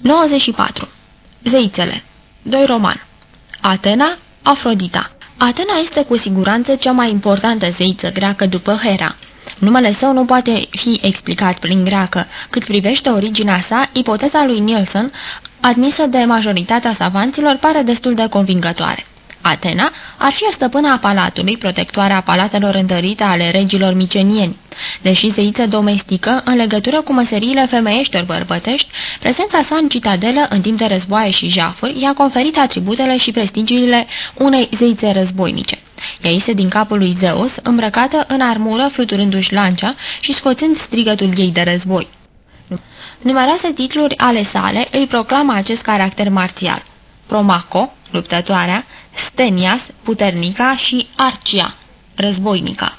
94. Zeițele 2 roman Atena, Afrodita Atena este cu siguranță cea mai importantă zeiță greacă după Hera. Numele său nu poate fi explicat prin greacă. Cât privește originea sa, ipoteza lui Nielsen, admisă de majoritatea savanților, pare destul de convingătoare. Atena ar fi o stăpână a palatului, protectoarea palatelor întărite ale regilor micenieni. Deși zeiță domestică, în legătură cu măseriile femeiești ori bărbătești, prezența sa în citadelă, în timp de războaie și jafuri, i-a conferit atributele și prestigiile unei zeițe războinice. Ea este din capul lui Zeus, îmbrăcată în armură, fluturându-și lancea și scoțând strigătul ei de război. Numeroase titluri ale sale îi proclamă acest caracter marțial. Promaco, luptătoarea, Stenias, puternica și Arcia, războinica.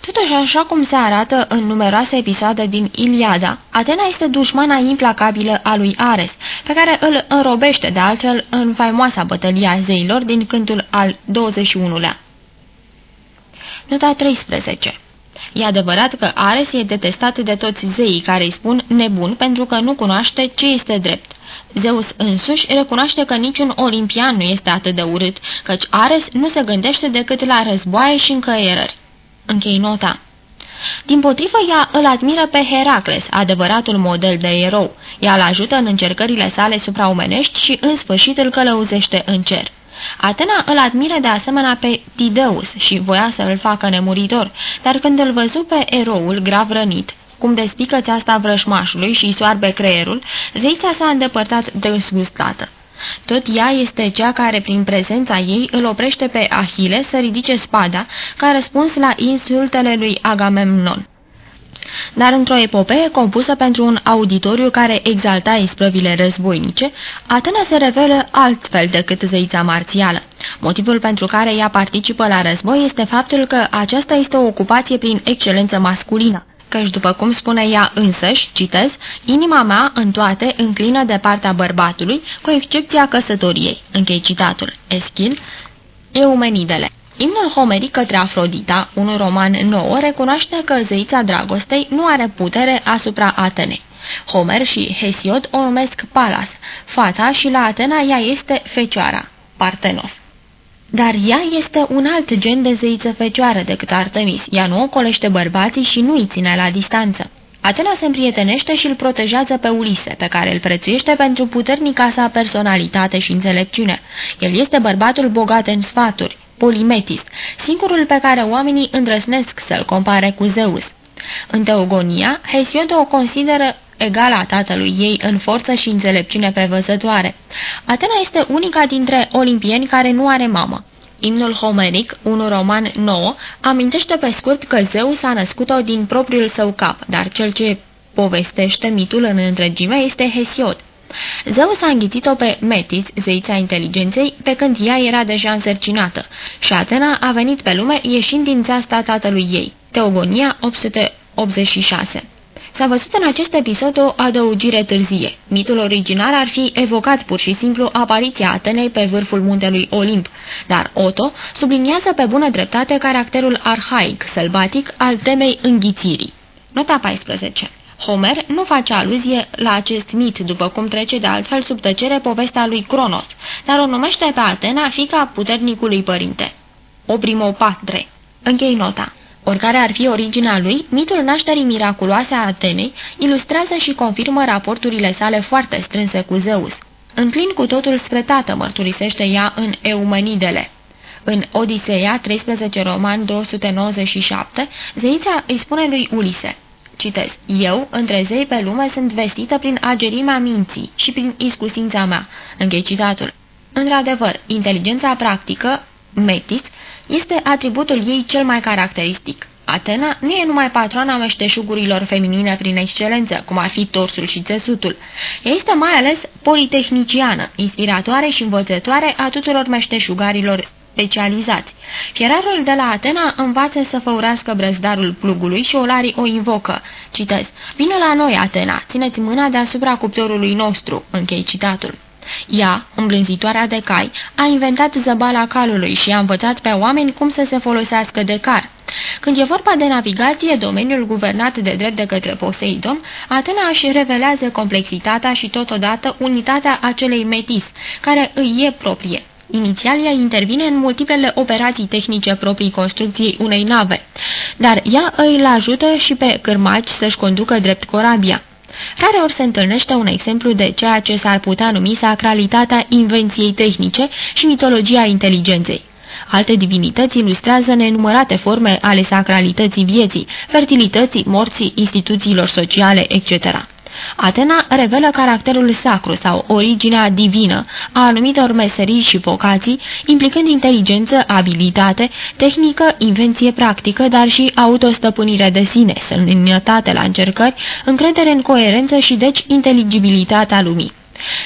Totuși, așa cum se arată în numeroase episoade din Iliada, Atena este dușmana implacabilă a lui Ares, pe care îl înrobește de altfel în faimoasa bătălia zeilor din cântul al 21-lea. Nota 13 E adevărat că Ares e detestat de toți zeii care îi spun nebun pentru că nu cunoaște ce este drept. Zeus însuși recunoaște că niciun olimpian nu este atât de urât, căci Ares nu se gândește decât la războaie și încăierări. Închei nota. Din potrivă, ea îl admiră pe Heracles, adevăratul model de erou. Ea îl ajută în încercările sale supraomenești și, în sfârșit, îl călăuzește în cer. Atena îl admiră de asemenea pe Tideus și voia să îl facă nemuritor, dar când îl văzu pe eroul grav rănit, cum despică țeasta vrășmașului și îi soarbe creierul, zeița s-a îndepărtat dezgustată. Tot ea este cea care, prin prezența ei, îl oprește pe Ahile să ridice spada, ca răspuns la insultele lui Agamemnon. Dar într-o epopee compusă pentru un auditoriu care exalta isprăvile războinice, Atena se revelă altfel decât zeița marțială. Motivul pentru care ea participă la război este faptul că aceasta este o ocupație prin excelență masculină căci după cum spune ea însăși, citez, inima mea în toate înclină de partea bărbatului, cu excepția căsătoriei. Închei citatul. Eschil, Eumenidele. Imnul homeric către Afrodita, un roman nou, recunoaște că zeița dragostei nu are putere asupra Atenei. Homer și Hesiod o numesc Palas, fata și la Atena ea este fecioara, Partenos. Dar ea este un alt gen de zeiță fecioară decât Artemis. Ea nu ocolește bărbații și nu îi ține la distanță. Atena se împrietenește și îl protejează pe Ulise, pe care îl prețuiește pentru puternica sa personalitate și înțelepciune. El este bărbatul bogat în sfaturi, Polimetis, singurul pe care oamenii îndrăsnesc să-l compare cu Zeus. În Teogonia, Hesiod o consideră egala tatălui ei în forță și înțelepciune prevăzătoare. Atena este unica dintre olimpieni care nu are mamă. Imnul homeric, un roman nou, amintește pe scurt că Zeus a născut-o din propriul său cap, dar cel ce povestește mitul în întregime este Hesiod. Zeus a înghițit-o pe Metis, zeița inteligenței, pe când ea era deja însărcinată, și Atena a venit pe lume ieșind din țeasta tatălui ei. Teogonia 886 S-a văzut în acest episod o adăugire târzie. Mitul original ar fi evocat pur și simplu apariția Atenei pe vârful muntelui Olimp, dar Otto subliniază pe bună dreptate caracterul arhaic, sălbatic, al temei înghițirii. Nota 14 Homer nu face aluzie la acest mit, după cum trece de altfel sub tăcere povestea lui Cronos, dar o numește pe Atena fica puternicului părinte. O primopatre. Închei nota. Oricare ar fi originea lui, mitul nașterii miraculoase a Atenei ilustrează și confirmă raporturile sale foarte strânse cu Zeus. Înclin cu totul spre tată, mărturisește ea în Eumenidele. În Odiseea 13 roman 297, zeița îi spune lui Ulise, citez, Eu, între zei pe lume, sunt vestită prin agerimea minții și prin iscusința mea. Închei citatul. Într-adevăr, inteligența practică, metis, este atributul ei cel mai caracteristic. Atena nu e numai patroana meșteșugurilor feminine prin excelență, cum ar fi torsul și țesutul. Ea este mai ales politehniciană, inspiratoare și învățătoare a tuturor meșteșugarilor specializați. Fierarul de la Atena învață să făurească brăzdarul plugului și olarii o invocă. Citez, Vină la noi, Atena, țineți mâna deasupra cuptorului nostru. Închei citatul. Ea, îmblânzitoarea de cai, a inventat zăbala calului și a învățat pe oameni cum să se folosească de car. Când e vorba de navigație, domeniul guvernat de drept de către Poseidon, Atena își revelează complexitatea și totodată unitatea acelei metis, care îi e proprie. Inițial, ea intervine în multiplele operații tehnice proprii construcției unei nave, dar ea îi ajută și pe cârmaci să-și conducă drept corabia. Rare ori se întâlnește un exemplu de ceea ce s-ar putea numi sacralitatea invenției tehnice și mitologia inteligenței. Alte divinități ilustrează nenumărate forme ale sacralității vieții, fertilității, morții, instituțiilor sociale, etc. Atena revelă caracterul sacru sau originea divină a anumitor meserii și vocații, implicând inteligență, abilitate, tehnică, invenție practică, dar și autostăpânire de sine, sănătate la încercări, încredere în coerență și deci inteligibilitatea lumii.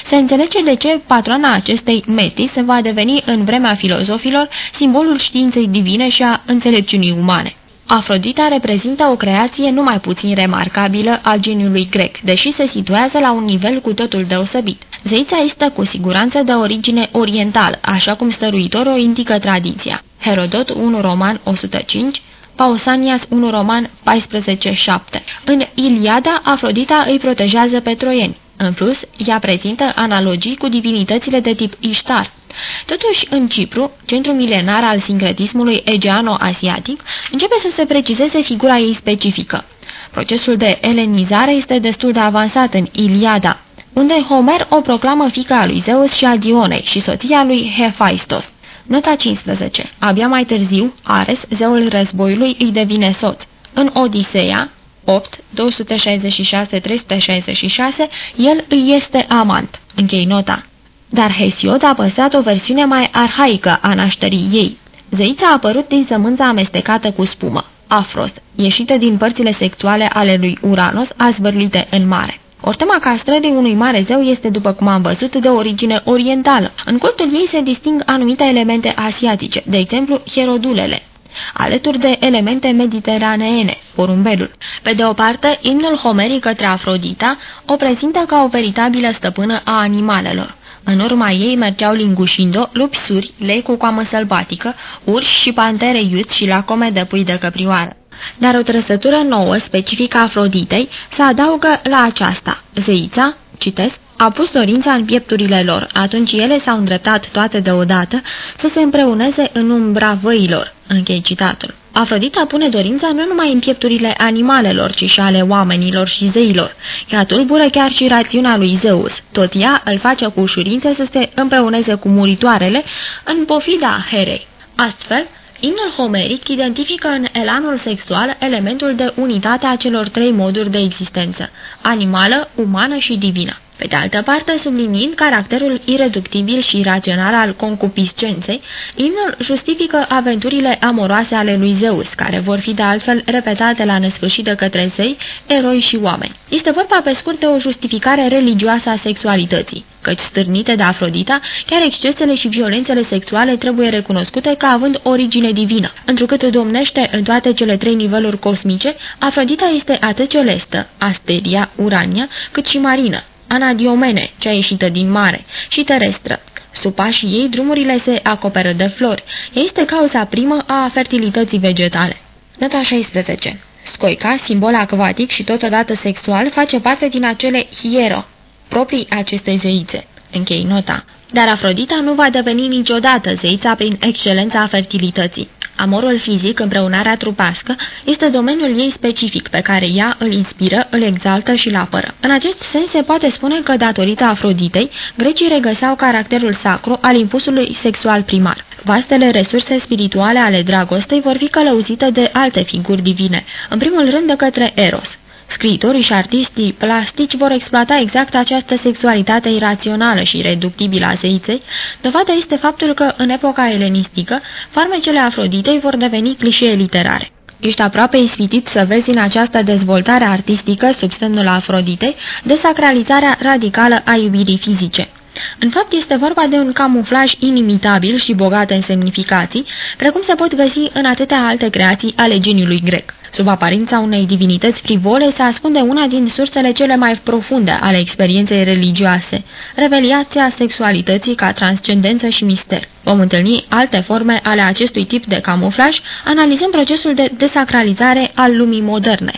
Se înțelege de ce patrona acestei metis va deveni în vremea filozofilor simbolul științei divine și a înțelepciunii umane. Afrodita reprezintă o creație numai puțin remarcabilă a geniului grec, deși se situează la un nivel cu totul deosebit. Zeița este cu siguranță de origine orientală, așa cum stăruitorul indică tradiția. Herodot 1 Roman 105 Pausanias 1 Roman 14.7 În Iliada, Afrodita îi protejează pe troieni. În plus, ea prezintă analogii cu divinitățile de tip Ishtar. Totuși, în Cipru, centru milenar al sincretismului egeano-asiatic, începe să se precizeze figura ei specifică. Procesul de elenizare este destul de avansat în Iliada, unde Homer o proclamă fica a lui Zeus și a Dionei și soția lui Hephaistos. Nota 15. Abia mai târziu, Ares, zeul războiului, îi devine soț. În Odiseea, 8, 266-366, el îi este amant. Închei nota. Dar Hesiod a păstrat o versiune mai arhaică a nașterii ei. Zeița a apărut din sămânța amestecată cu spumă, afros, ieșită din părțile sexuale ale lui Uranos, azvârlite în mare. Ortema castrării unui mare zeu este, după cum am văzut, de origine orientală. În cultul ei se disting anumite elemente asiatice, de exemplu hierodulele, alături de elemente mediteraneene, porumbelul. Pe de o parte, imnul homeric către Afrodita o prezintă ca o veritabilă stăpână a animalelor. În urma ei mergeau lingușindo lupi suri, lei cu coamă sălbatică, urși și pantere iuți și lacome de pui de căprioară. Dar o trăsătură nouă, specifică Afroditei, se adaugă la aceasta. Zeița, citesc, a pus dorința în piepturile lor, atunci ele s-au îndreptat toate deodată să se împreuneze în umbra văilor. Închei citatul. Afrodita pune dorința nu numai în piepturile animalelor, ci și ale oamenilor și zeilor. Ea tulbură chiar și rațiunea lui Zeus. Tot ea îl face cu ușurință să se împreuneze cu muritoarele în pofida Herei. Astfel, Imnul homeric identifică în elanul sexual elementul de unitate a celor trei moduri de existență, animală, umană și divină. Pe de altă parte, subliniind caracterul ireductibil și rațional al concupiscenței, imnul justifică aventurile amoroase ale lui Zeus, care vor fi de altfel repetate la nesfârșit de către zei, eroi și oameni. Este vorba pe scurt de o justificare religioasă a sexualității, căci stârnite de Afrodita, chiar excesele și violențele sexuale trebuie recunoscute ca având origine divină. Întrucât domnește în toate cele trei niveluri cosmice, Afrodita este atât celestă, Asteria, Urania, cât și marină, Anadiomene, cea ieșită din mare, și terestră. Sub pașii ei, drumurile se acoperă de flori. Ea este cauza primă a fertilității vegetale. Nota 16. Scoica, simbol acvatic și totodată sexual, face parte din acele hiero, proprii acestei zeițe. Închei nota. Dar Afrodita nu va deveni niciodată zeița prin excelența fertilității. Amorul fizic, împreunarea trupească, este domeniul ei specific pe care ea îl inspiră, îl exaltă și îl apără. În acest sens se poate spune că, datorită Afroditei, grecii regăseau caracterul sacru al impulsului sexual primar. Vastele resurse spirituale ale dragostei vor fi călăuzite de alte figuri divine, în primul rând de către Eros. Scriitorii și artiștii plastici vor exploata exact această sexualitate irațională și reductibilă a zeiței. Dovada este faptul că, în epoca elenistică, farmecele Afroditei vor deveni clișee literare. Ești aproape ispitit să vezi în această dezvoltare artistică, sub semnul Afroditei, desacralizarea radicală a iubirii fizice. În fapt, este vorba de un camuflaj inimitabil și bogat în semnificații, precum se pot găsi în atâtea alte creații ale geniului grec. Sub aparința unei divinități frivole se ascunde una din sursele cele mai profunde ale experienței religioase, reveliația sexualității ca transcendență și mister. Vom întâlni alte forme ale acestui tip de camuflaj, analizând procesul de desacralizare al lumii moderne.